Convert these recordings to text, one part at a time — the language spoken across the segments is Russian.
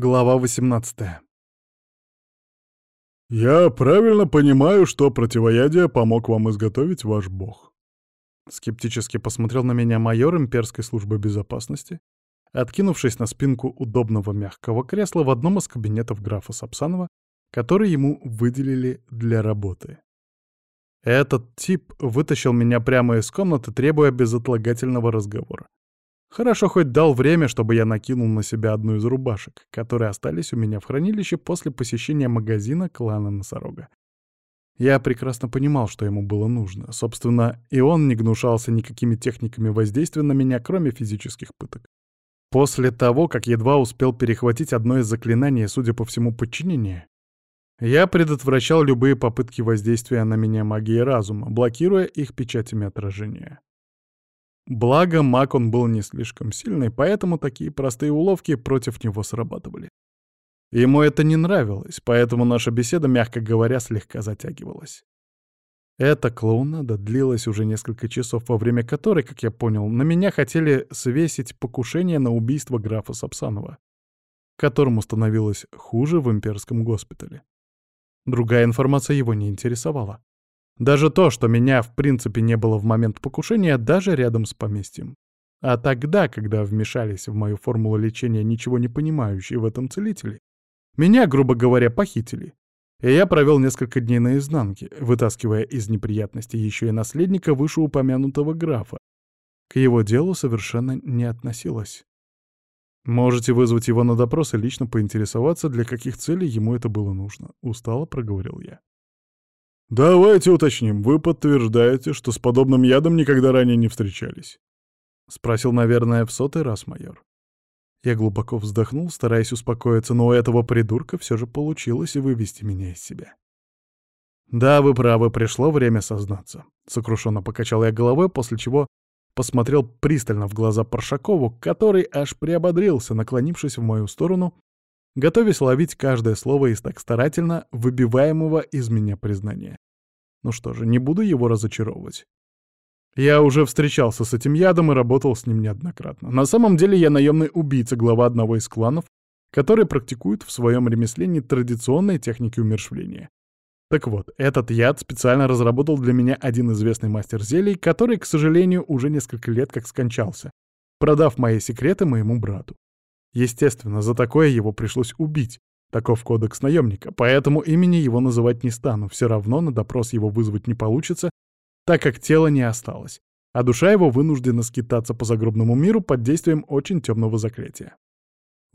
Глава 18 «Я правильно понимаю, что противоядие помог вам изготовить ваш бог?» Скептически посмотрел на меня майор имперской службы безопасности, откинувшись на спинку удобного мягкого кресла в одном из кабинетов графа Сапсанова, который ему выделили для работы. Этот тип вытащил меня прямо из комнаты, требуя безотлагательного разговора. Хорошо хоть дал время, чтобы я накинул на себя одну из рубашек, которые остались у меня в хранилище после посещения магазина клана Носорога. Я прекрасно понимал, что ему было нужно. Собственно, и он не гнушался никакими техниками воздействия на меня, кроме физических пыток. После того, как едва успел перехватить одно из заклинаний, судя по всему, подчинение, я предотвращал любые попытки воздействия на меня магией разума, блокируя их печатями отражения. Благо, маг он был не слишком сильный, поэтому такие простые уловки против него срабатывали. Ему это не нравилось, поэтому наша беседа, мягко говоря, слегка затягивалась. Эта клоунада длилась уже несколько часов, во время которой, как я понял, на меня хотели свесить покушение на убийство графа Сапсанова, которому становилось хуже в имперском госпитале. Другая информация его не интересовала. Даже то, что меня в принципе не было в момент покушения, даже рядом с поместьем. А тогда, когда вмешались в мою формулу лечения ничего не понимающие в этом целители, меня, грубо говоря, похитили. И я провел несколько дней на изнанке, вытаскивая из неприятностей еще и наследника вышеупомянутого графа. К его делу совершенно не относилось. Можете вызвать его на допрос и лично поинтересоваться, для каких целей ему это было нужно. Устало проговорил я. «Давайте уточним. Вы подтверждаете, что с подобным ядом никогда ранее не встречались?» — спросил, наверное, в сотый раз майор. Я глубоко вздохнул, стараясь успокоиться, но у этого придурка все же получилось вывести меня из себя. «Да, вы правы, пришло время сознаться», — сокрушенно покачал я головой, после чего посмотрел пристально в глаза Паршакову, который аж приободрился, наклонившись в мою сторону готовясь ловить каждое слово из так старательно выбиваемого из меня признания. Ну что же, не буду его разочаровывать. Я уже встречался с этим ядом и работал с ним неоднократно. На самом деле я наемный убийца, глава одного из кланов, который практикует в своем ремесле нетрадиционные техники умершвления. Так вот, этот яд специально разработал для меня один известный мастер зелий, который, к сожалению, уже несколько лет как скончался, продав мои секреты моему брату. Естественно, за такое его пришлось убить. Таков кодекс наемника, поэтому имени его называть не стану, все равно на допрос его вызвать не получится, так как тело не осталось, а душа его вынуждена скитаться по загробному миру под действием очень темного заклятия.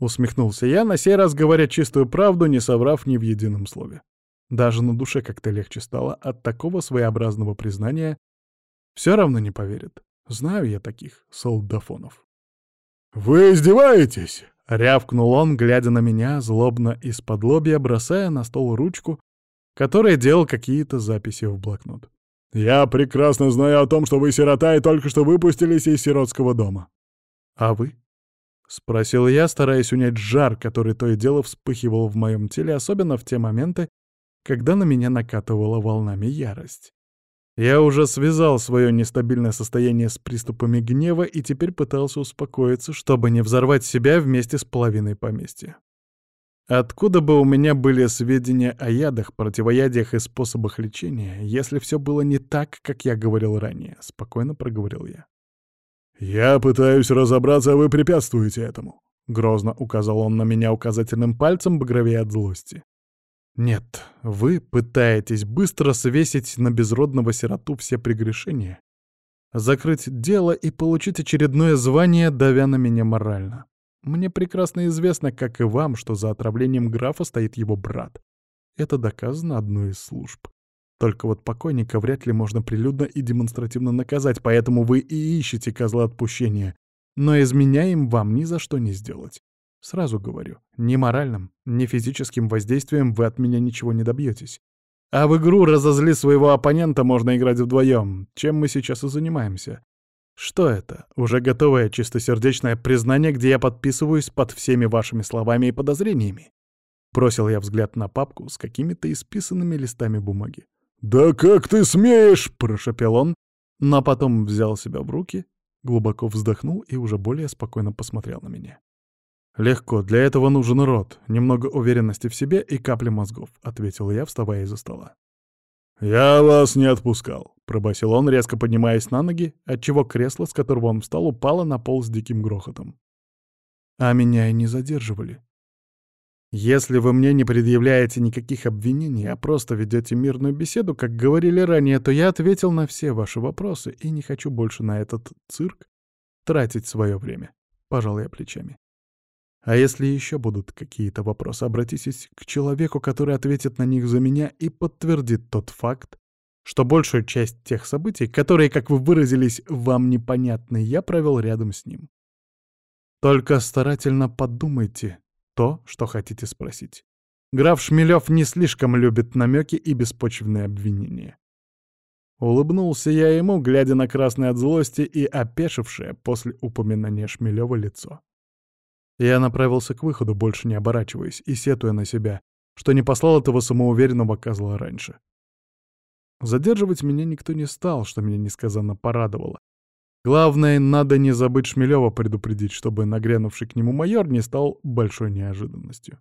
Усмехнулся я, на сей раз говоря чистую правду, не соврав ни в едином слове. Даже на душе как-то легче стало от такого своеобразного признания. Все равно не поверят. Знаю я таких солдафонов. «Вы издеваетесь?» — рявкнул он, глядя на меня, злобно из-под лобья, бросая на стол ручку, которая делал какие-то записи в блокнот. «Я прекрасно знаю о том, что вы сирота и только что выпустились из сиротского дома». «А вы?» — спросил я, стараясь унять жар, который то и дело вспыхивал в моем теле, особенно в те моменты, когда на меня накатывала волнами ярость. Я уже связал свое нестабильное состояние с приступами гнева и теперь пытался успокоиться, чтобы не взорвать себя вместе с половиной поместья. Откуда бы у меня были сведения о ядах, противоядиях и способах лечения, если все было не так, как я говорил ранее? Спокойно проговорил я. «Я пытаюсь разобраться, а вы препятствуете этому», — грозно указал он на меня указательным пальцем, багровее от злости. Нет, вы пытаетесь быстро свесить на безродного сироту все прегрешения, закрыть дело и получить очередное звание, давя на меня морально. Мне прекрасно известно, как и вам, что за отравлением графа стоит его брат. Это доказано одной из служб. Только вот покойника вряд ли можно прилюдно и демонстративно наказать, поэтому вы и ищете козла отпущения. Но изменяем вам ни за что не сделать. Сразу говорю, ни моральным, ни физическим воздействием вы от меня ничего не добьетесь. А в игру «Разозли своего оппонента» можно играть вдвоем, чем мы сейчас и занимаемся. Что это? Уже готовое чистосердечное признание, где я подписываюсь под всеми вашими словами и подозрениями? Бросил я взгляд на папку с какими-то исписанными листами бумаги. «Да как ты смеешь!» — прошепел он, но потом взял себя в руки, глубоко вздохнул и уже более спокойно посмотрел на меня. «Легко. Для этого нужен рот, немного уверенности в себе и капли мозгов», — ответил я, вставая из-за стола. «Я вас не отпускал», — пробасил он, резко поднимаясь на ноги, отчего кресло, с которого он встал, упало на пол с диким грохотом. «А меня и не задерживали. Если вы мне не предъявляете никаких обвинений, а просто ведете мирную беседу, как говорили ранее, то я ответил на все ваши вопросы и не хочу больше на этот цирк тратить свое время», — пожал я плечами. А если еще будут какие-то вопросы, обратитесь к человеку, который ответит на них за меня и подтвердит тот факт, что большую часть тех событий, которые, как вы выразились, вам непонятны, я провел рядом с ним. Только старательно подумайте то, что хотите спросить. Граф Шмелев не слишком любит намеки и беспочвенные обвинения. Улыбнулся я ему, глядя на красное от злости и опешившее после упоминания Шмелева лицо. Я направился к выходу, больше не оборачиваясь, и сетуя на себя, что не послал этого самоуверенного козла раньше. Задерживать меня никто не стал, что меня несказанно порадовало. Главное, надо не забыть Шмелева предупредить, чтобы нагрянувший к нему майор не стал большой неожиданностью.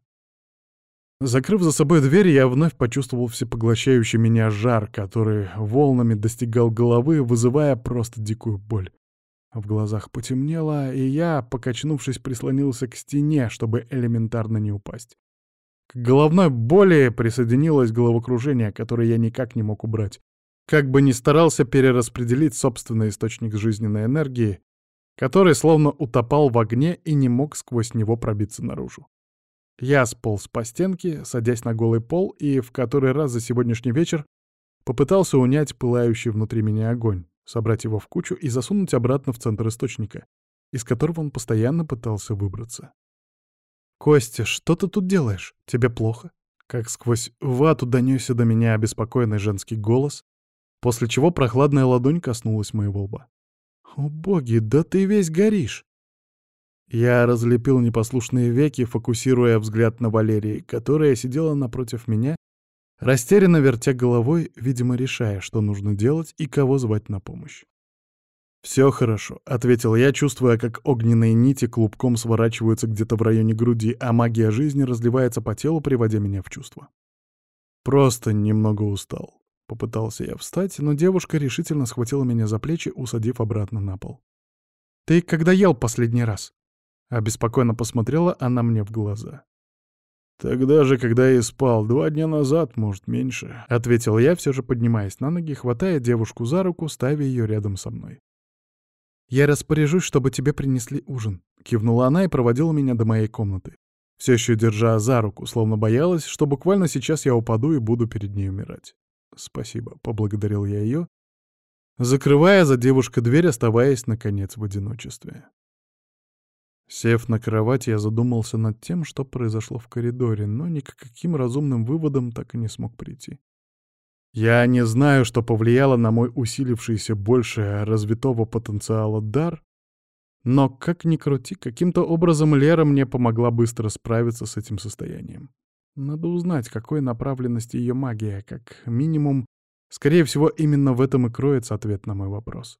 Закрыв за собой дверь, я вновь почувствовал всепоглощающий меня жар, который волнами достигал головы, вызывая просто дикую боль. В глазах потемнело, и я, покачнувшись, прислонился к стене, чтобы элементарно не упасть. К головной боли присоединилось головокружение, которое я никак не мог убрать. Как бы ни старался перераспределить собственный источник жизненной энергии, который словно утопал в огне и не мог сквозь него пробиться наружу. Я сполз по стенке, садясь на голый пол, и в который раз за сегодняшний вечер попытался унять пылающий внутри меня огонь собрать его в кучу и засунуть обратно в центр источника, из которого он постоянно пытался выбраться. «Костя, что ты тут делаешь? Тебе плохо?» Как сквозь вату донесся до меня обеспокоенный женский голос, после чего прохладная ладонь коснулась моего лба. «О боги, да ты весь горишь!» Я разлепил непослушные веки, фокусируя взгляд на Валерии, которая сидела напротив меня растерянно вертя головой, видимо, решая, что нужно делать и кого звать на помощь. «Все хорошо», — ответил я, чувствуя, как огненные нити клубком сворачиваются где-то в районе груди, а магия жизни разливается по телу, приводя меня в чувство. «Просто немного устал». Попытался я встать, но девушка решительно схватила меня за плечи, усадив обратно на пол. «Ты когда ел последний раз?» Обеспокоенно посмотрела она мне в глаза. «Тогда же, когда и спал, два дня назад, может, меньше», — ответил я, все же поднимаясь на ноги, хватая девушку за руку, ставя ее рядом со мной. «Я распоряжусь, чтобы тебе принесли ужин», — кивнула она и проводила меня до моей комнаты, все еще держа за руку, словно боялась, что буквально сейчас я упаду и буду перед ней умирать. «Спасибо», — поблагодарил я ее, закрывая за девушкой дверь, оставаясь, наконец, в одиночестве. Сев на кровать, я задумался над тем, что произошло в коридоре, но ни к каким разумным выводам так и не смог прийти. Я не знаю, что повлияло на мой усилившийся больше развитого потенциала дар, но, как ни крути, каким-то образом Лера мне помогла быстро справиться с этим состоянием. Надо узнать, какой направленности ее магия, как минимум. Скорее всего, именно в этом и кроется ответ на мой вопрос.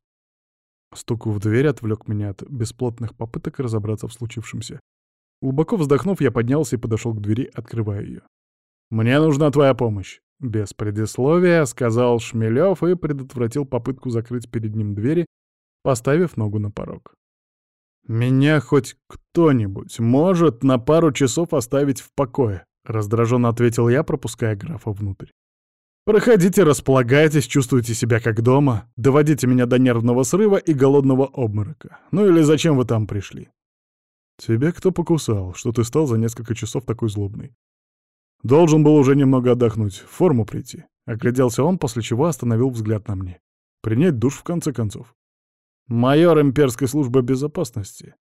Стук в дверь отвлек меня от бесплотных попыток разобраться в случившемся. Глубоко вздохнув, я поднялся и подошел к двери, открывая ее. «Мне нужна твоя помощь!» Без предисловия сказал Шмелев и предотвратил попытку закрыть перед ним двери, поставив ногу на порог. «Меня хоть кто-нибудь может на пару часов оставить в покое», — раздраженно ответил я, пропуская графа внутрь. Проходите, располагайтесь, чувствуйте себя как дома, доводите меня до нервного срыва и голодного обморока. Ну или зачем вы там пришли? Тебя кто покусал, что ты стал за несколько часов такой злобный? Должен был уже немного отдохнуть, в форму прийти. Огляделся он, после чего остановил взгляд на мне. Принять душ в конце концов. Майор имперской службы безопасности,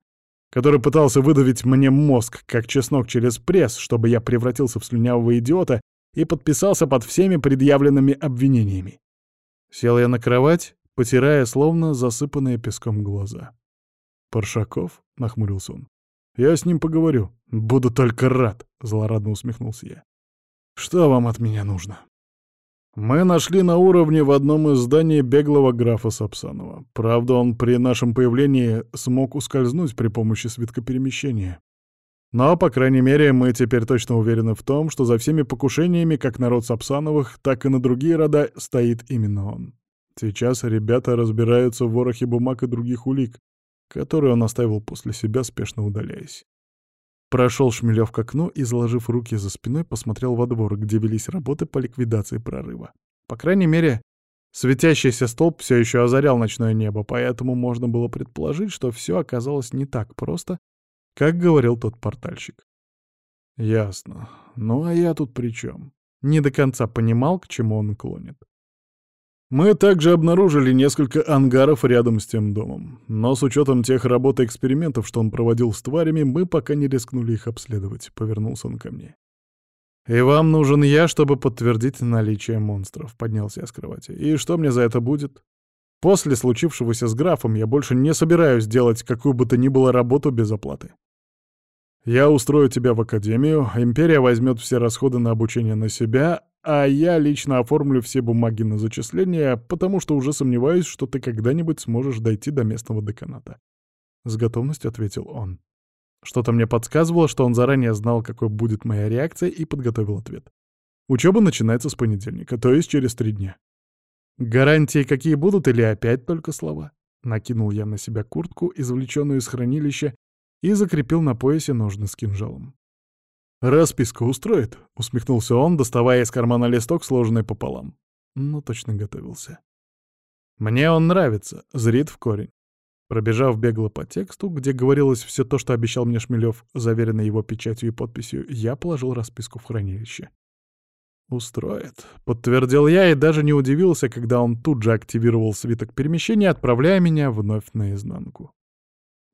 который пытался выдавить мне мозг, как чеснок через пресс, чтобы я превратился в слюнявого идиота и подписался под всеми предъявленными обвинениями. Сел я на кровать, потирая словно засыпанные песком глаза. «Паршаков?» — нахмурился он. «Я с ним поговорю. Буду только рад», — злорадно усмехнулся я. «Что вам от меня нужно?» «Мы нашли на уровне в одном из зданий беглого графа Сапсанова. Правда, он при нашем появлении смог ускользнуть при помощи свитка перемещения. Но, по крайней мере, мы теперь точно уверены в том, что за всеми покушениями как народ Сапсановых, так и на другие рода стоит именно он. Сейчас ребята разбираются в ворохе бумаг и других улик, которые он оставил после себя, спешно удаляясь. Прошел Шмелев к окну и, заложив руки за спиной, посмотрел во двор, где велись работы по ликвидации прорыва. По крайней мере, светящийся столб все еще озарял ночное небо, поэтому можно было предположить, что все оказалось не так просто, как говорил тот портальщик. Ясно. Ну а я тут при чем? Не до конца понимал, к чему он клонит. Мы также обнаружили несколько ангаров рядом с тем домом. Но с учетом тех работ и экспериментов, что он проводил с тварями, мы пока не рискнули их обследовать. Повернулся он ко мне. «И вам нужен я, чтобы подтвердить наличие монстров», — поднялся я с кровати. «И что мне за это будет?» После случившегося с графом я больше не собираюсь делать какую бы то ни было работу без оплаты. Я устрою тебя в академию, империя возьмет все расходы на обучение на себя, а я лично оформлю все бумаги на зачисление, потому что уже сомневаюсь, что ты когда-нибудь сможешь дойти до местного деканата. С готовностью ответил он. Что-то мне подсказывало, что он заранее знал, какой будет моя реакция, и подготовил ответ. Учеба начинается с понедельника, то есть через три дня. Гарантии какие будут или опять только слова? Накинул я на себя куртку, извлеченную из хранилища, и закрепил на поясе ножны с кинжалом. «Расписка устроит?» — усмехнулся он, доставая из кармана листок, сложенный пополам. Ну, точно готовился. «Мне он нравится», — зрит в корень. Пробежав бегло по тексту, где говорилось все то, что обещал мне Шмелев, заверенный его печатью и подписью, я положил расписку в хранилище. «Устроит», — подтвердил я и даже не удивился, когда он тут же активировал свиток перемещения, отправляя меня вновь наизнанку.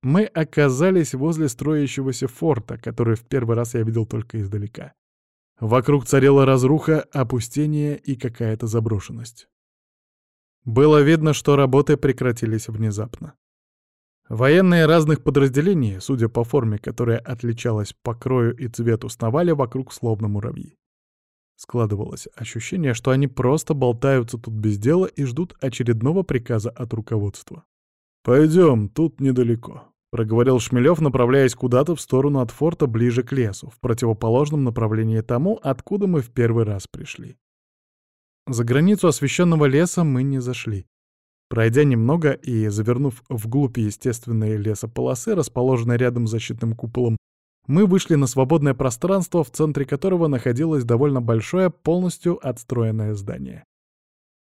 Мы оказались возле строящегося форта, который в первый раз я видел только издалека. Вокруг царила разруха, опустение и какая-то заброшенность. Было видно, что работы прекратились внезапно. Военные разных подразделений, судя по форме, которая отличалась по крою и цвету, сновали вокруг словно муравьи. Складывалось ощущение, что они просто болтаются тут без дела и ждут очередного приказа от руководства. «Пойдем, тут недалеко», — проговорил Шмелев, направляясь куда-то в сторону от форта ближе к лесу, в противоположном направлении тому, откуда мы в первый раз пришли. За границу освещенного леса мы не зашли. Пройдя немного и завернув вглубь естественные лесополосы, расположенные рядом с защитным куполом, мы вышли на свободное пространство, в центре которого находилось довольно большое, полностью отстроенное здание.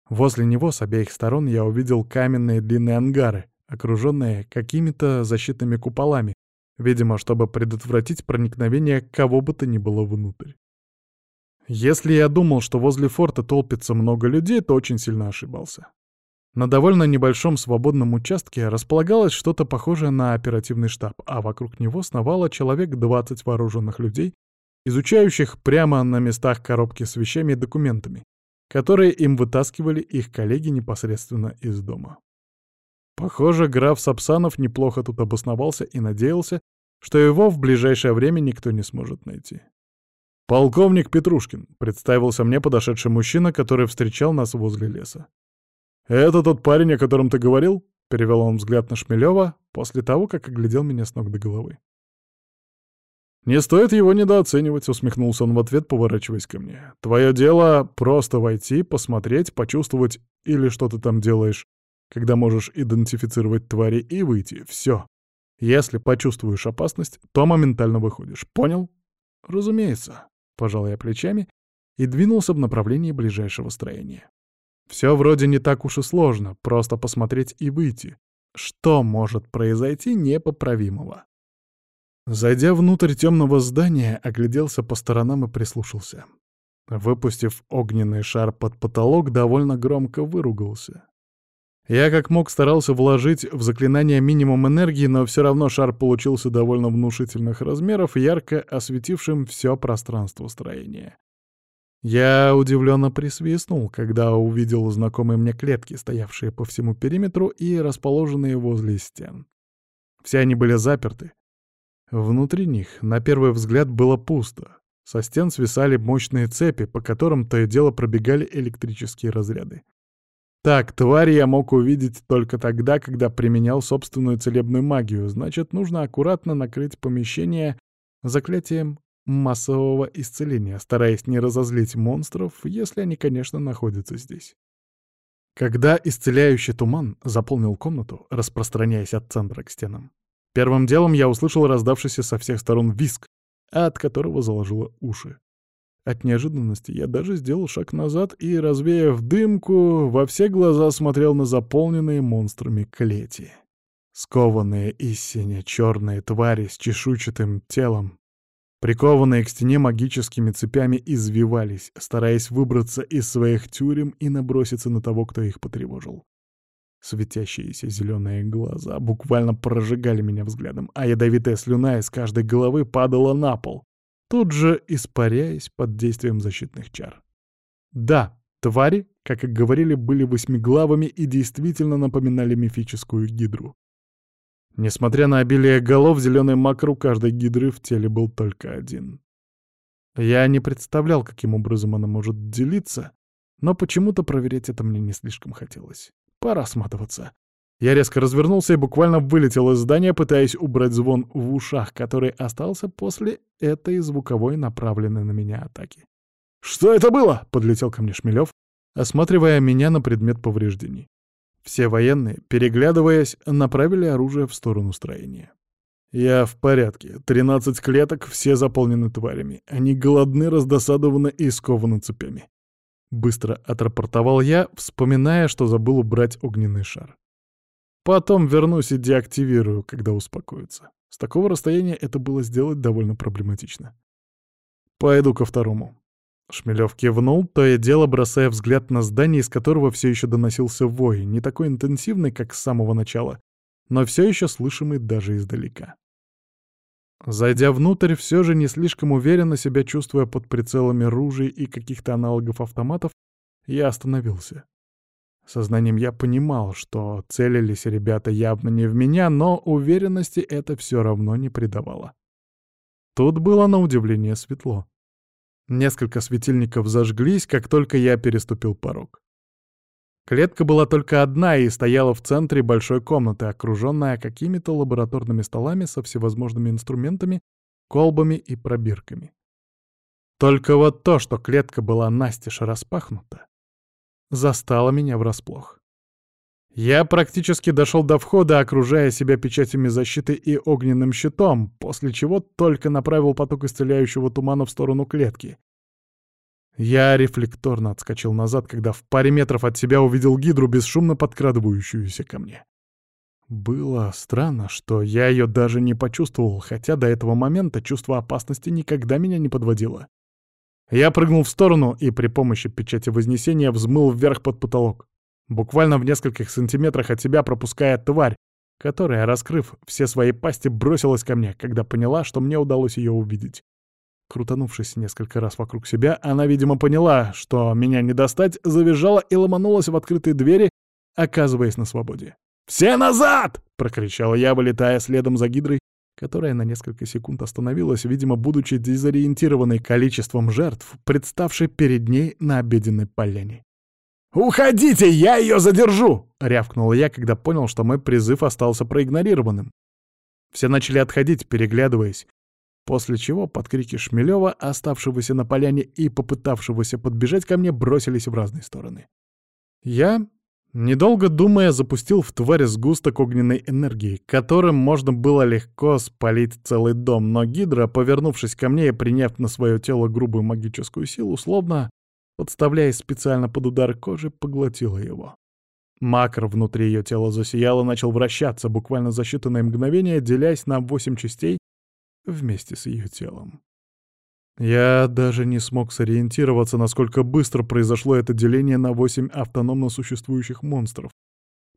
Возле него с обеих сторон я увидел каменные длинные ангары, окруженные какими-то защитными куполами, видимо, чтобы предотвратить проникновение кого бы то ни было внутрь. Если я думал, что возле форта толпится много людей, то очень сильно ошибался. На довольно небольшом свободном участке располагалось что-то похожее на оперативный штаб, а вокруг него сновало человек 20 вооруженных людей, изучающих прямо на местах коробки с вещами и документами, которые им вытаскивали их коллеги непосредственно из дома. Похоже, граф Сапсанов неплохо тут обосновался и надеялся, что его в ближайшее время никто не сможет найти. «Полковник Петрушкин», — представился мне подошедший мужчина, который встречал нас возле леса. «Это тот парень, о котором ты говорил?» — перевел он взгляд на Шмелева после того, как оглядел меня с ног до головы. «Не стоит его недооценивать», — усмехнулся он в ответ, поворачиваясь ко мне. «Твое дело — просто войти, посмотреть, почувствовать или что ты там делаешь, когда можешь идентифицировать твари и выйти. Все. Если почувствуешь опасность, то моментально выходишь. Понял?» «Разумеется», — пожал я плечами и двинулся в направлении ближайшего строения. Все вроде не так уж и сложно, просто посмотреть и выйти. Что может произойти непоправимого? Зайдя внутрь темного здания, огляделся по сторонам и прислушался. Выпустив огненный шар под потолок, довольно громко выругался. Я как мог старался вложить в заклинание минимум энергии, но все равно шар получился довольно внушительных размеров, ярко осветившим все пространство строения. Я удивленно присвистнул, когда увидел знакомые мне клетки, стоявшие по всему периметру и расположенные возле стен. Все они были заперты. Внутри них, на первый взгляд, было пусто. Со стен свисали мощные цепи, по которым то и дело пробегали электрические разряды. Так, твари я мог увидеть только тогда, когда применял собственную целебную магию, значит, нужно аккуратно накрыть помещение заклятием массового исцеления, стараясь не разозлить монстров, если они, конечно, находятся здесь. Когда исцеляющий туман заполнил комнату, распространяясь от центра к стенам, первым делом я услышал раздавшийся со всех сторон виск, от которого заложило уши. От неожиданности я даже сделал шаг назад и, развеяв дымку, во все глаза смотрел на заполненные монстрами клети. Скованные и сине-черные твари с чешуйчатым телом, прикованные к стене магическими цепями, извивались, стараясь выбраться из своих тюрем и наброситься на того, кто их потревожил. Светящиеся зеленые глаза буквально прожигали меня взглядом, а ядовитая слюна из каждой головы падала на пол, тут же испаряясь под действием защитных чар. Да, твари, как и говорили, были восьмиглавыми и действительно напоминали мифическую гидру. Несмотря на обилие голов, зеленый макр у каждой гидры в теле был только один. Я не представлял, каким образом она может делиться, но почему-то проверять это мне не слишком хотелось. Пора сматываться. Я резко развернулся и буквально вылетел из здания, пытаясь убрать звон в ушах, который остался после этой звуковой направленной на меня атаки. «Что это было?» — подлетел ко мне Шмелев, осматривая меня на предмет повреждений. Все военные, переглядываясь, направили оружие в сторону строения. «Я в порядке. Тринадцать клеток, все заполнены тварями. Они голодны, раздосадованы и скованы цепями». Быстро отрапортовал я, вспоминая, что забыл убрать огненный шар. Потом вернусь и деактивирую, когда успокоится. С такого расстояния это было сделать довольно проблематично. Пойду ко второму. Шмелев кивнул, то и дело бросая взгляд на здание, из которого все еще доносился вой, не такой интенсивный, как с самого начала, но все еще слышимый даже издалека. Зайдя внутрь, все же не слишком уверенно себя чувствуя под прицелами ружей и каких-то аналогов автоматов, я остановился. Сознанием я понимал, что целились ребята явно не в меня, но уверенности это все равно не придавало. Тут было на удивление светло. Несколько светильников зажглись, как только я переступил порог. Клетка была только одна и стояла в центре большой комнаты, окруженная какими-то лабораторными столами со всевозможными инструментами, колбами и пробирками. Только вот то, что клетка была настежь распахнута, застала меня врасплох. Я практически дошел до входа, окружая себя печатями защиты и огненным щитом, после чего только направил поток исцеляющего тумана в сторону клетки. Я рефлекторно отскочил назад, когда в паре метров от себя увидел гидру, бесшумно подкрадывающуюся ко мне. Было странно, что я ее даже не почувствовал, хотя до этого момента чувство опасности никогда меня не подводило. Я прыгнул в сторону и при помощи печати Вознесения взмыл вверх под потолок. Буквально в нескольких сантиметрах от себя пропуская тварь, которая, раскрыв все свои пасти, бросилась ко мне, когда поняла, что мне удалось ее увидеть. Крутанувшись несколько раз вокруг себя, она, видимо, поняла, что меня не достать, завизжала и ломанулась в открытые двери, оказываясь на свободе. «Все назад!» — прокричал я, вылетая следом за гидрой которая на несколько секунд остановилась, видимо, будучи дезориентированной количеством жертв, представшей перед ней на обеденной поляне. «Уходите, я ее задержу!» — рявкнул я, когда понял, что мой призыв остался проигнорированным. Все начали отходить, переглядываясь, после чего под крики Шмелева, оставшегося на поляне и попытавшегося подбежать ко мне, бросились в разные стороны. Я Недолго думая, запустил в тварь сгусток огненной энергии, которым можно было легко спалить целый дом, но Гидра, повернувшись ко мне и приняв на свое тело грубую магическую силу, словно, подставляясь специально под удар кожи, поглотила его. Макр внутри ее тела засиял и начал вращаться, буквально за считанные мгновения, делясь на восемь частей вместе с ее телом. Я даже не смог сориентироваться, насколько быстро произошло это деление на восемь автономно существующих монстров,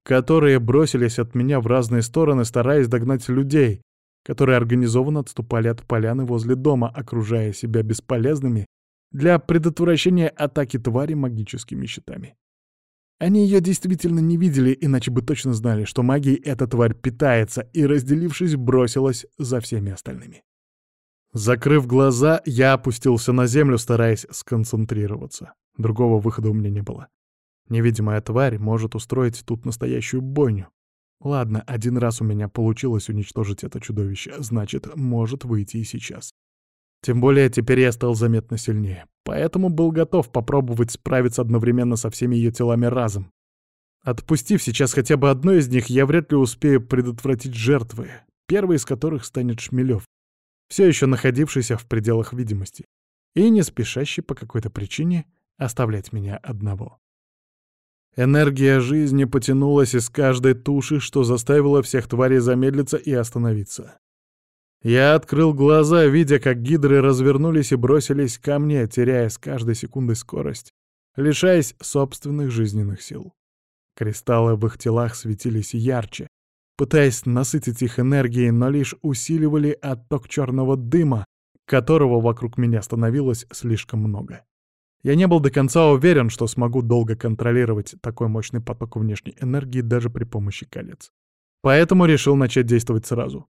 которые бросились от меня в разные стороны, стараясь догнать людей, которые организованно отступали от поляны возле дома, окружая себя бесполезными для предотвращения атаки твари магическими щитами. Они ее действительно не видели, иначе бы точно знали, что магией эта тварь питается, и, разделившись, бросилась за всеми остальными. Закрыв глаза, я опустился на землю, стараясь сконцентрироваться. Другого выхода у меня не было. Невидимая тварь может устроить тут настоящую бойню. Ладно, один раз у меня получилось уничтожить это чудовище, значит, может выйти и сейчас. Тем более теперь я стал заметно сильнее, поэтому был готов попробовать справиться одновременно со всеми ее телами разом. Отпустив сейчас хотя бы одно из них, я вряд ли успею предотвратить жертвы, первый из которых станет Шмелев, все еще находившийся в пределах видимости, и не спешащий по какой-то причине оставлять меня одного. Энергия жизни потянулась из каждой туши, что заставило всех тварей замедлиться и остановиться. Я открыл глаза, видя, как гидры развернулись и бросились ко мне, теряя с каждой секундой скорость, лишаясь собственных жизненных сил. Кристаллы в их телах светились ярче, пытаясь насытить их энергией, но лишь усиливали отток черного дыма, которого вокруг меня становилось слишком много. Я не был до конца уверен, что смогу долго контролировать такой мощный поток внешней энергии даже при помощи колец. Поэтому решил начать действовать сразу.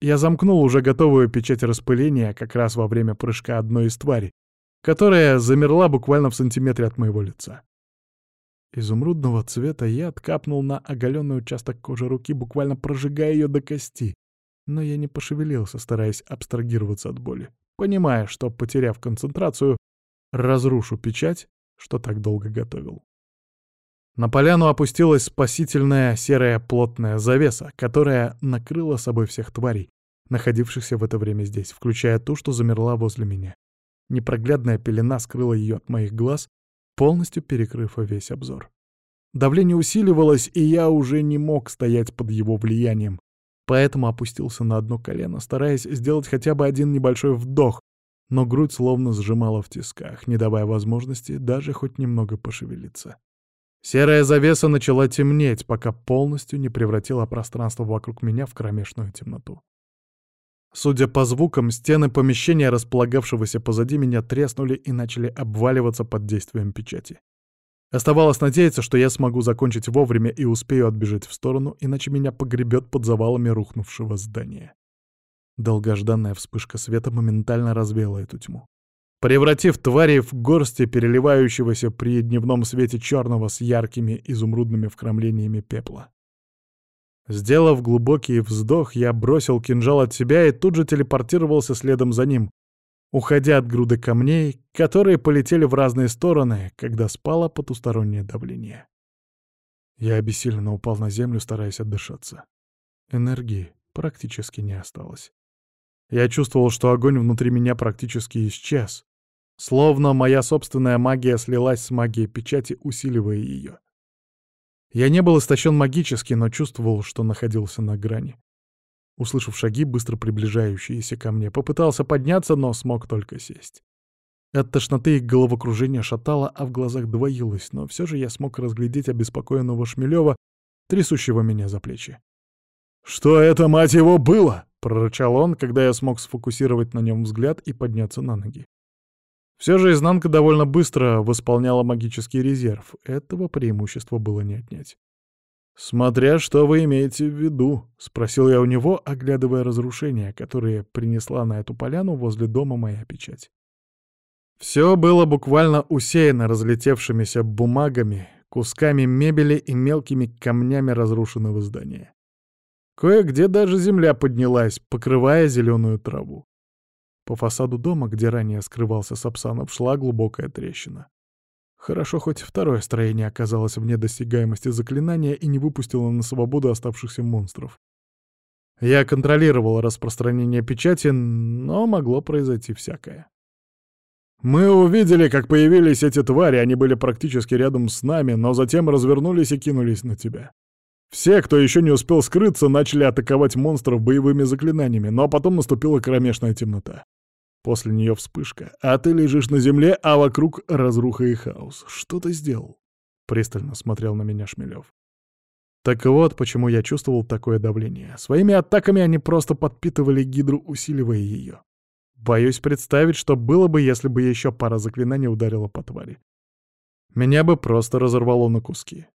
Я замкнул уже готовую печать распыления как раз во время прыжка одной из тварей, которая замерла буквально в сантиметре от моего лица. Изумрудного цвета я откапнул на оголенный участок кожи руки, буквально прожигая ее до кости. Но я не пошевелился, стараясь абстрагироваться от боли, понимая, что, потеряв концентрацию, разрушу печать, что так долго готовил. На поляну опустилась спасительная серая плотная завеса, которая накрыла собой всех тварей, находившихся в это время здесь, включая ту, что замерла возле меня. Непроглядная пелена скрыла ее от моих глаз, полностью перекрыв весь обзор. Давление усиливалось, и я уже не мог стоять под его влиянием, поэтому опустился на одно колено, стараясь сделать хотя бы один небольшой вдох, но грудь словно сжимала в тисках, не давая возможности даже хоть немного пошевелиться. Серая завеса начала темнеть, пока полностью не превратила пространство вокруг меня в кромешную темноту. Судя по звукам, стены помещения, располагавшегося позади меня, треснули и начали обваливаться под действием печати. Оставалось надеяться, что я смогу закончить вовремя и успею отбежать в сторону, иначе меня погребет под завалами рухнувшего здания. Долгожданная вспышка света моментально развеяла эту тьму. Превратив твари в горсти переливающегося при дневном свете черного с яркими изумрудными вкрамлениями пепла. Сделав глубокий вздох, я бросил кинжал от себя и тут же телепортировался следом за ним, уходя от груды камней, которые полетели в разные стороны, когда спало потустороннее давление. Я обессиленно упал на землю, стараясь отдышаться. Энергии практически не осталось. Я чувствовал, что огонь внутри меня практически исчез, словно моя собственная магия слилась с магией печати, усиливая ее. Я не был истощен магически, но чувствовал, что находился на грани. Услышав шаги, быстро приближающиеся ко мне, попытался подняться, но смог только сесть. От тошноты и головокружения шатало, а в глазах двоилось, но все же я смог разглядеть обеспокоенного Шмелева, трясущего меня за плечи. «Что это, мать его, было?» — прорычал он, когда я смог сфокусировать на нем взгляд и подняться на ноги. Все же изнанка довольно быстро восполняла магический резерв, этого преимущества было не отнять. «Смотря что вы имеете в виду», — спросил я у него, оглядывая разрушения, которые принесла на эту поляну возле дома моя печать. Все было буквально усеяно разлетевшимися бумагами, кусками мебели и мелкими камнями разрушенного здания. Кое-где даже земля поднялась, покрывая зеленую траву. По фасаду дома, где ранее скрывался Сапсанов, шла глубокая трещина. Хорошо, хоть второе строение оказалось вне досягаемости заклинания и не выпустило на свободу оставшихся монстров. Я контролировал распространение печати, но могло произойти всякое. Мы увидели, как появились эти твари, они были практически рядом с нами, но затем развернулись и кинулись на тебя. Все, кто еще не успел скрыться, начали атаковать монстров боевыми заклинаниями, но потом наступила кромешная темнота. После нее вспышка, а ты лежишь на земле, а вокруг разруха и хаос. Что ты сделал? Пристально смотрел на меня Шмелев. Так вот, почему я чувствовал такое давление. Своими атаками они просто подпитывали гидру, усиливая ее. Боюсь представить, что было бы, если бы еще пара заклинаний ударила по твари. Меня бы просто разорвало на куски.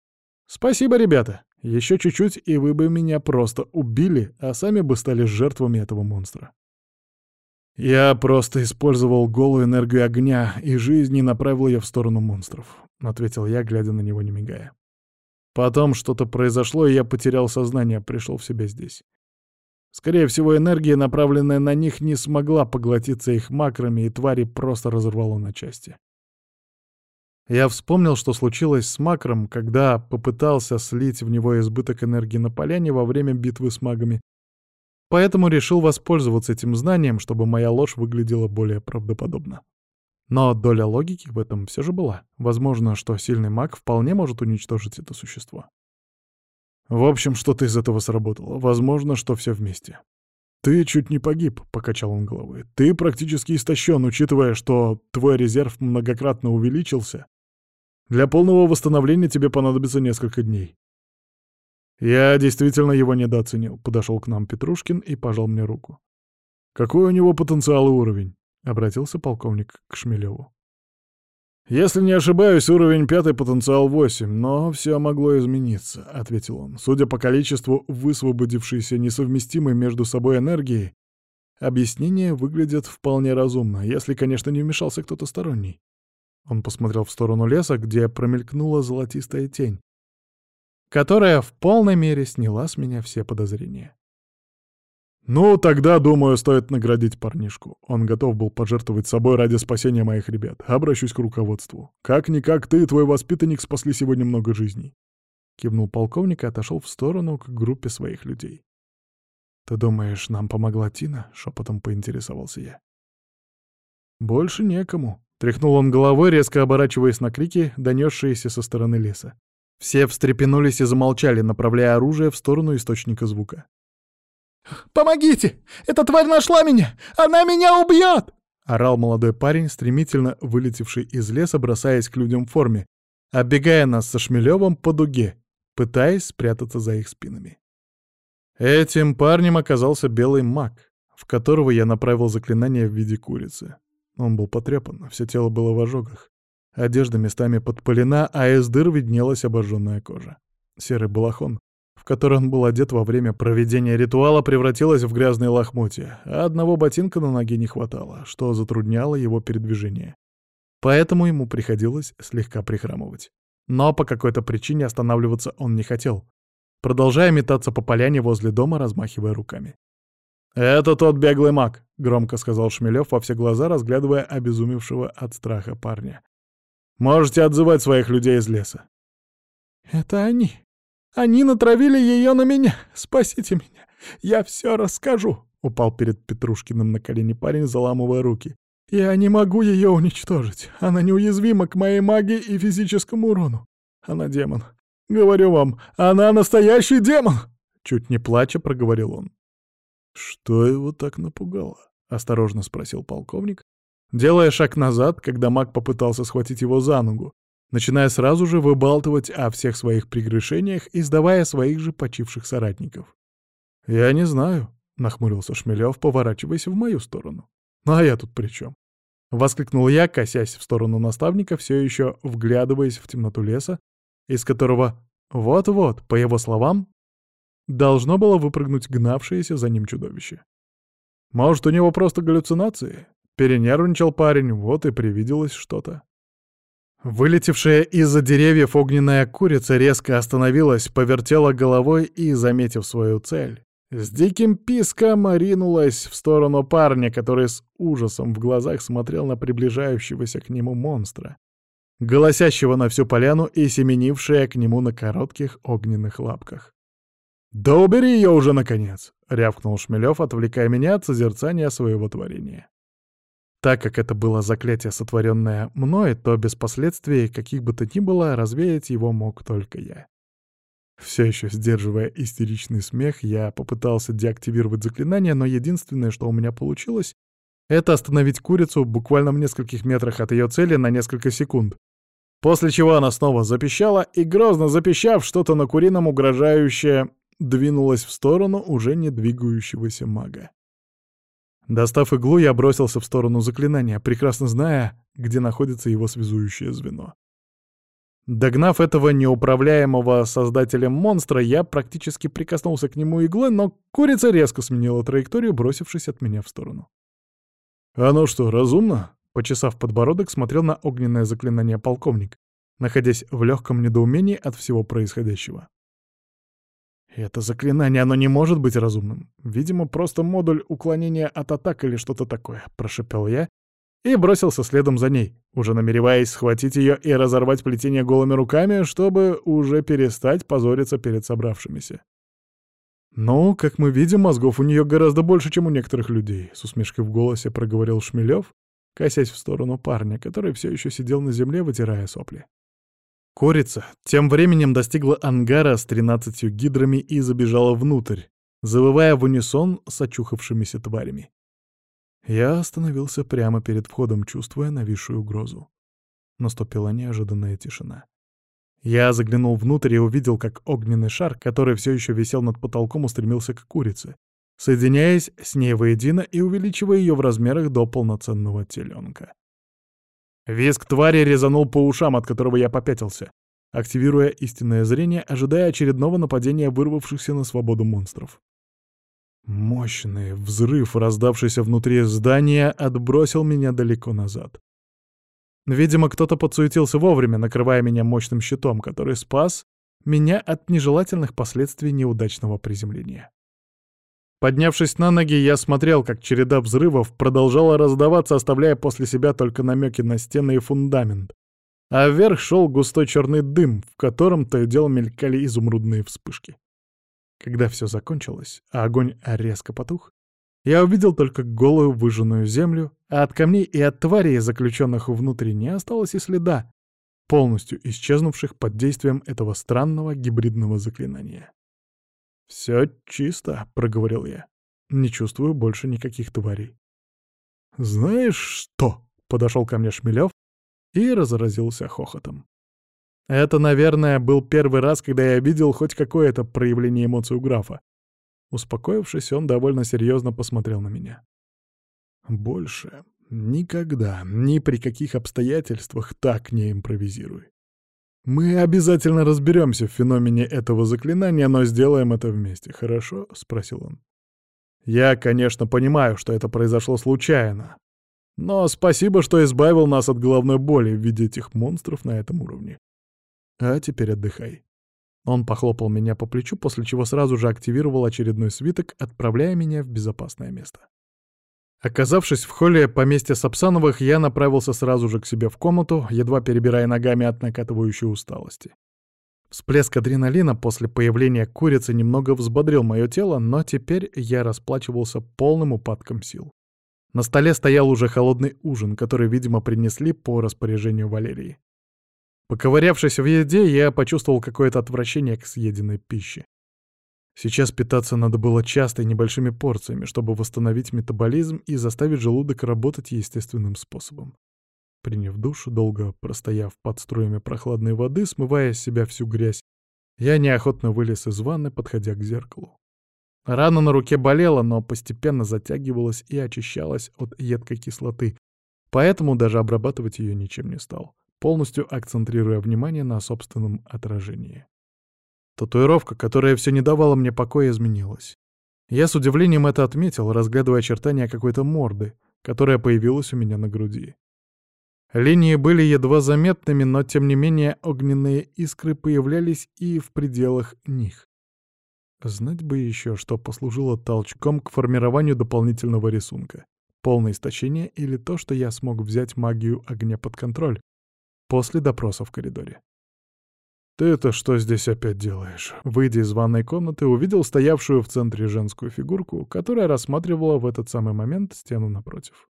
Спасибо, ребята. Еще чуть-чуть, и вы бы меня просто убили, а сами бы стали жертвами этого монстра. «Я просто использовал голую энергию огня и жизни и направил ее в сторону монстров», — ответил я, глядя на него не мигая. Потом что-то произошло, и я потерял сознание, пришел в себя здесь. Скорее всего, энергия, направленная на них, не смогла поглотиться их макрами, и твари просто разорвало на части. Я вспомнил, что случилось с макром, когда попытался слить в него избыток энергии на поляне во время битвы с магами, поэтому решил воспользоваться этим знанием, чтобы моя ложь выглядела более правдоподобно. Но доля логики в этом все же была. Возможно, что сильный маг вполне может уничтожить это существо. В общем, что-то из этого сработало. Возможно, что все вместе. «Ты чуть не погиб», — покачал он головой. «Ты практически истощен, учитывая, что твой резерв многократно увеличился. Для полного восстановления тебе понадобится несколько дней». Я действительно его недооценил. Подошел к нам Петрушкин и пожал мне руку. «Какой у него потенциал и уровень?» — обратился полковник к Шмелеву. «Если не ошибаюсь, уровень пятый, потенциал восемь, но все могло измениться», — ответил он. «Судя по количеству высвободившейся несовместимой между собой энергии, объяснение выглядит вполне разумно, если, конечно, не вмешался кто-то сторонний». Он посмотрел в сторону леса, где промелькнула золотистая тень, которая в полной мере сняла с меня все подозрения. «Ну, тогда, думаю, стоит наградить парнишку. Он готов был пожертвовать собой ради спасения моих ребят. Обращусь к руководству. Как-никак ты и твой воспитанник спасли сегодня много жизней». Кивнул полковник и отошел в сторону к группе своих людей. «Ты думаешь, нам помогла Тина?» — шепотом поинтересовался я. «Больше некому», — тряхнул он головой, резко оборачиваясь на крики, донесшиеся со стороны леса. Все встрепенулись и замолчали, направляя оружие в сторону источника звука. «Помогите! Эта тварь нашла меня! Она меня убьет!» — орал молодой парень, стремительно вылетевший из леса, бросаясь к людям в форме, оббегая нас со Шмелевым по дуге, пытаясь спрятаться за их спинами. Этим парнем оказался белый маг, в которого я направил заклинание в виде курицы. Он был потрепан, все тело было в ожогах. Одежда местами подпалена, а из дыр виднелась обожженная кожа. Серый балахон, в который он был одет во время проведения ритуала, превратилась в грязные лохмотья, а одного ботинка на ноге не хватало, что затрудняло его передвижение. Поэтому ему приходилось слегка прихрамывать. Но по какой-то причине останавливаться он не хотел, продолжая метаться по поляне возле дома, размахивая руками. «Это тот беглый маг», — громко сказал Шмелев во все глаза, разглядывая обезумевшего от страха парня. «Можете отзывать своих людей из леса». «Это они», они натравили ее на меня. Спасите меня. Я все расскажу. Упал перед Петрушкиным на колени парень, заламывая руки. Я не могу ее уничтожить. Она неуязвима к моей магии и физическому урону. Она демон. Говорю вам, она настоящий демон!» Чуть не плача проговорил он. «Что его так напугало?» — осторожно спросил полковник, делая шаг назад, когда маг попытался схватить его за ногу, начиная сразу же выбалтывать о всех своих прегрешениях и сдавая своих же почивших соратников. «Я не знаю», — нахмурился Шмелев, поворачиваясь в мою сторону. «Ну а я тут при чем? Воскликнул я, косясь в сторону наставника, все еще вглядываясь в темноту леса, из которого вот-вот, по его словам, должно было выпрыгнуть гнавшееся за ним чудовище. Может, у него просто галлюцинации? Перенервничал парень, вот и привиделось что-то. Вылетевшая из-за деревьев огненная курица резко остановилась, повертела головой и, заметив свою цель, с диким писком ринулась в сторону парня, который с ужасом в глазах смотрел на приближающегося к нему монстра, голосящего на всю поляну и семенившая к нему на коротких огненных лапках. «Да убери ее уже, наконец!» — рявкнул Шмелев, отвлекая меня от созерцания своего творения. Так как это было заклятие, сотворенное мной, то без последствий, каких бы то ни было, развеять его мог только я. Все еще сдерживая истеричный смех, я попытался деактивировать заклинание, но единственное, что у меня получилось, это остановить курицу буквально в нескольких метрах от ее цели на несколько секунд. После чего она снова запищала и, грозно запищав что-то на курином угрожающее, двинулась в сторону уже не двигающегося мага. Достав иглу, я бросился в сторону заклинания, прекрасно зная, где находится его связующее звено. Догнав этого неуправляемого создателем монстра, я практически прикоснулся к нему иглой, но курица резко сменила траекторию, бросившись от меня в сторону. «Оно что, разумно?» — почесав подбородок, смотрел на огненное заклинание полковник, находясь в легком недоумении от всего происходящего. Это заклинание, оно не может быть разумным. Видимо, просто модуль уклонения от атак или что-то такое, прошепел я и бросился следом за ней, уже намереваясь схватить ее и разорвать плетение голыми руками, чтобы уже перестать позориться перед собравшимися. «Ну, как мы видим, мозгов у нее гораздо больше, чем у некоторых людей», — с усмешкой в голосе проговорил Шмелев, косясь в сторону парня, который все еще сидел на земле, вытирая сопли. Курица тем временем достигла ангара с тринадцатью гидрами и забежала внутрь, завывая в унисон с очухавшимися тварями. Я остановился прямо перед входом, чувствуя нависшую угрозу. Наступила неожиданная тишина. Я заглянул внутрь и увидел, как огненный шар, который все еще висел над потолком, устремился к курице, соединяясь с ней воедино и увеличивая ее в размерах до полноценного теленка. Визг твари резанул по ушам, от которого я попятился, активируя истинное зрение, ожидая очередного нападения вырвавшихся на свободу монстров. Мощный взрыв, раздавшийся внутри здания, отбросил меня далеко назад. Видимо, кто-то подсуетился вовремя, накрывая меня мощным щитом, который спас меня от нежелательных последствий неудачного приземления. Поднявшись на ноги, я смотрел, как череда взрывов продолжала раздаваться, оставляя после себя только намеки на стены и фундамент. А вверх шел густой черный дым, в котором то и дело мелькали изумрудные вспышки. Когда все закончилось, а огонь резко потух, я увидел только голую выжженную землю, а от камней и от тварей, заключенных внутри, не осталось и следа, полностью исчезнувших под действием этого странного гибридного заклинания. «Все чисто», — проговорил я. «Не чувствую больше никаких тварей». «Знаешь что?» — подошел ко мне Шмелев и разразился хохотом. Это, наверное, был первый раз, когда я видел хоть какое-то проявление эмоций у графа. Успокоившись, он довольно серьезно посмотрел на меня. «Больше никогда, ни при каких обстоятельствах так не импровизируй. Мы обязательно разберемся в феномене этого заклинания, но сделаем это вместе, хорошо?» — спросил он. «Я, конечно, понимаю, что это произошло случайно, но спасибо, что избавил нас от головной боли в виде этих монстров на этом уровне. А теперь отдыхай. Он похлопал меня по плечу, после чего сразу же активировал очередной свиток, отправляя меня в безопасное место. Оказавшись в холле поместья Сапсановых, я направился сразу же к себе в комнату, едва перебирая ногами от накатывающей усталости. Всплеск адреналина после появления курицы немного взбодрил мое тело, но теперь я расплачивался полным упадком сил. На столе стоял уже холодный ужин, который, видимо, принесли по распоряжению Валерии. Поковырявшись в еде, я почувствовал какое-то отвращение к съеденной пище. Сейчас питаться надо было часто и небольшими порциями, чтобы восстановить метаболизм и заставить желудок работать естественным способом. Приняв душ, долго простояв под струями прохладной воды, смывая с себя всю грязь, я неохотно вылез из ванны, подходя к зеркалу. Рана на руке болела, но постепенно затягивалась и очищалась от едкой кислоты, поэтому даже обрабатывать ее ничем не стал полностью акцентрируя внимание на собственном отражении. Татуировка, которая все не давала мне покоя, изменилась. Я с удивлением это отметил, разглядывая очертания какой-то морды, которая появилась у меня на груди. Линии были едва заметными, но тем не менее огненные искры появлялись и в пределах них. Знать бы еще, что послужило толчком к формированию дополнительного рисунка. Полное истощение или то, что я смог взять магию огня под контроль, после допроса в коридоре. «Ты это что здесь опять делаешь?» Выйдя из ванной комнаты, увидел стоявшую в центре женскую фигурку, которая рассматривала в этот самый момент стену напротив.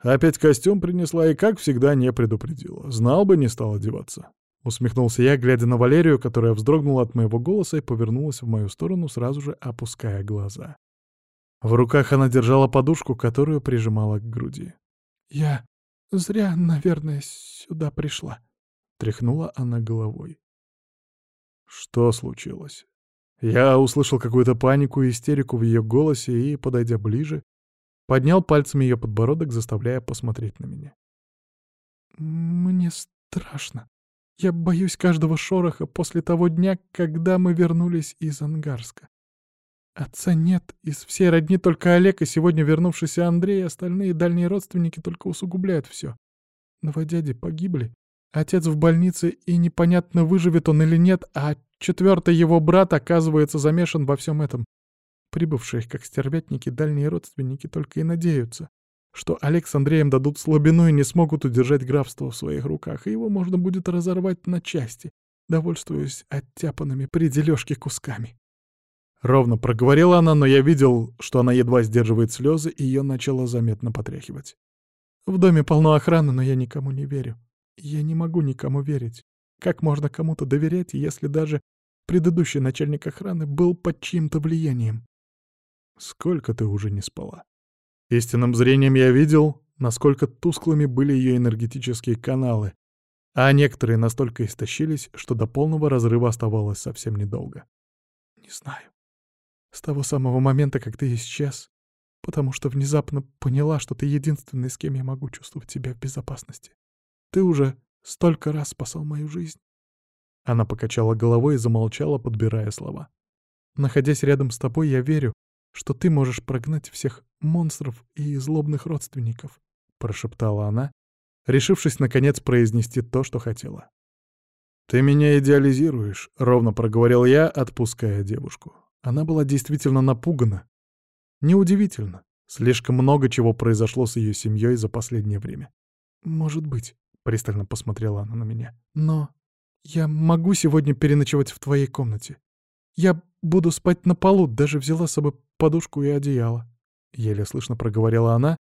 Опять костюм принесла и, как всегда, не предупредила. Знал бы, не стал одеваться. Усмехнулся я, глядя на Валерию, которая вздрогнула от моего голоса и повернулась в мою сторону, сразу же опуская глаза. В руках она держала подушку, которую прижимала к груди. «Я Зря, наверное, сюда пришла. Тряхнула она головой. Что случилось? Я услышал какую-то панику и истерику в ее голосе и, подойдя ближе, поднял пальцами ее подбородок, заставляя посмотреть на меня. «Мне страшно. Я боюсь каждого шороха после того дня, когда мы вернулись из Ангарска. Отца нет, из всей родни только Олег и сегодня вернувшийся Андрей, остальные дальние родственники только усугубляют все. Два дяди погибли, Отец в больнице, и непонятно, выживет он или нет, а четвертый его брат, оказывается, замешан во всем этом. Прибывшие, как стервятники, дальние родственники только и надеются, что Олег с Андреем дадут слабину и не смогут удержать графство в своих руках, и его можно будет разорвать на части, довольствуясь оттяпанными при дележке кусками. Ровно проговорила она, но я видел, что она едва сдерживает слезы, и ее начало заметно потряхивать. В доме полно охраны, но я никому не верю. Я не могу никому верить. Как можно кому-то доверять, если даже предыдущий начальник охраны был под чьим-то влиянием? Сколько ты уже не спала? Истинным зрением я видел, насколько тусклыми были ее энергетические каналы, а некоторые настолько истощились, что до полного разрыва оставалось совсем недолго. Не знаю. С того самого момента, как ты исчез, потому что внезапно поняла, что ты единственный, с кем я могу чувствовать себя в безопасности. Ты уже столько раз спасал мою жизнь. Она покачала головой и замолчала, подбирая слова. Находясь рядом с тобой, я верю, что ты можешь прогнать всех монстров и злобных родственников, прошептала она, решившись наконец произнести то, что хотела. «Ты меня идеализируешь», — ровно проговорил я, отпуская девушку. Она была действительно напугана. Неудивительно. Слишком много чего произошло с ее семьей за последнее время. «Может быть», — пристально посмотрела она на меня. «Но я могу сегодня переночевать в твоей комнате. Я буду спать на полу, даже взяла с собой подушку и одеяло». Еле слышно проговорила она.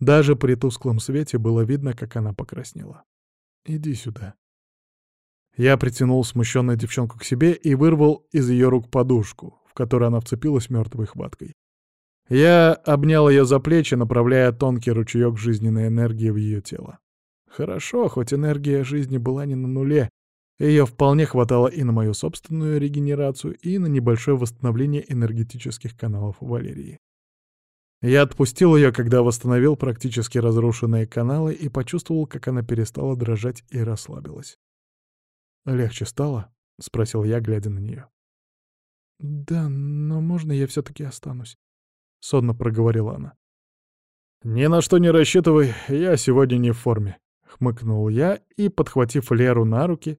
Даже при тусклом свете было видно, как она покраснела. «Иди сюда», я притянул смущенную девчонку к себе и вырвал из ее рук подушку, которой она вцепилась мертвой хваткой. Я обнял ее за плечи, направляя тонкий ручеек жизненной энергии в ее тело. Хорошо, хоть энергия жизни была не на нуле, ее вполне хватало и на мою собственную регенерацию, и на небольшое восстановление энергетических каналов Валерии. Я отпустил ее, когда восстановил практически разрушенные каналы и почувствовал, как она перестала дрожать и расслабилась. «Легче стало?» — спросил я, глядя на нее. «Да, но можно я все-таки останусь?» — сонно проговорила она. «Ни на что не рассчитывай, я сегодня не в форме», — хмыкнул я и, подхватив Леру на руки,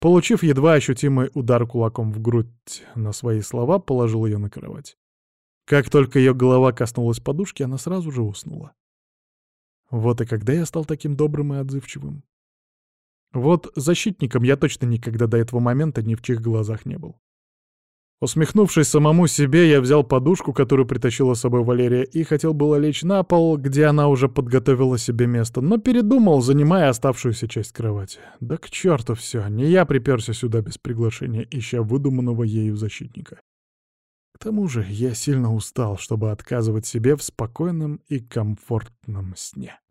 получив едва ощутимый удар кулаком в грудь на свои слова, положил ее на кровать. Как только ее голова коснулась подушки, она сразу же уснула. Вот и когда я стал таким добрым и отзывчивым. Вот защитником я точно никогда до этого момента ни в чьих глазах не был. Усмехнувшись самому себе, я взял подушку, которую притащила с собой Валерия, и хотел было лечь на пол, где она уже подготовила себе место, но передумал, занимая оставшуюся часть кровати. Да к черту все, не я приперся сюда без приглашения, ища выдуманного ею защитника. К тому же я сильно устал, чтобы отказывать себе в спокойном и комфортном сне.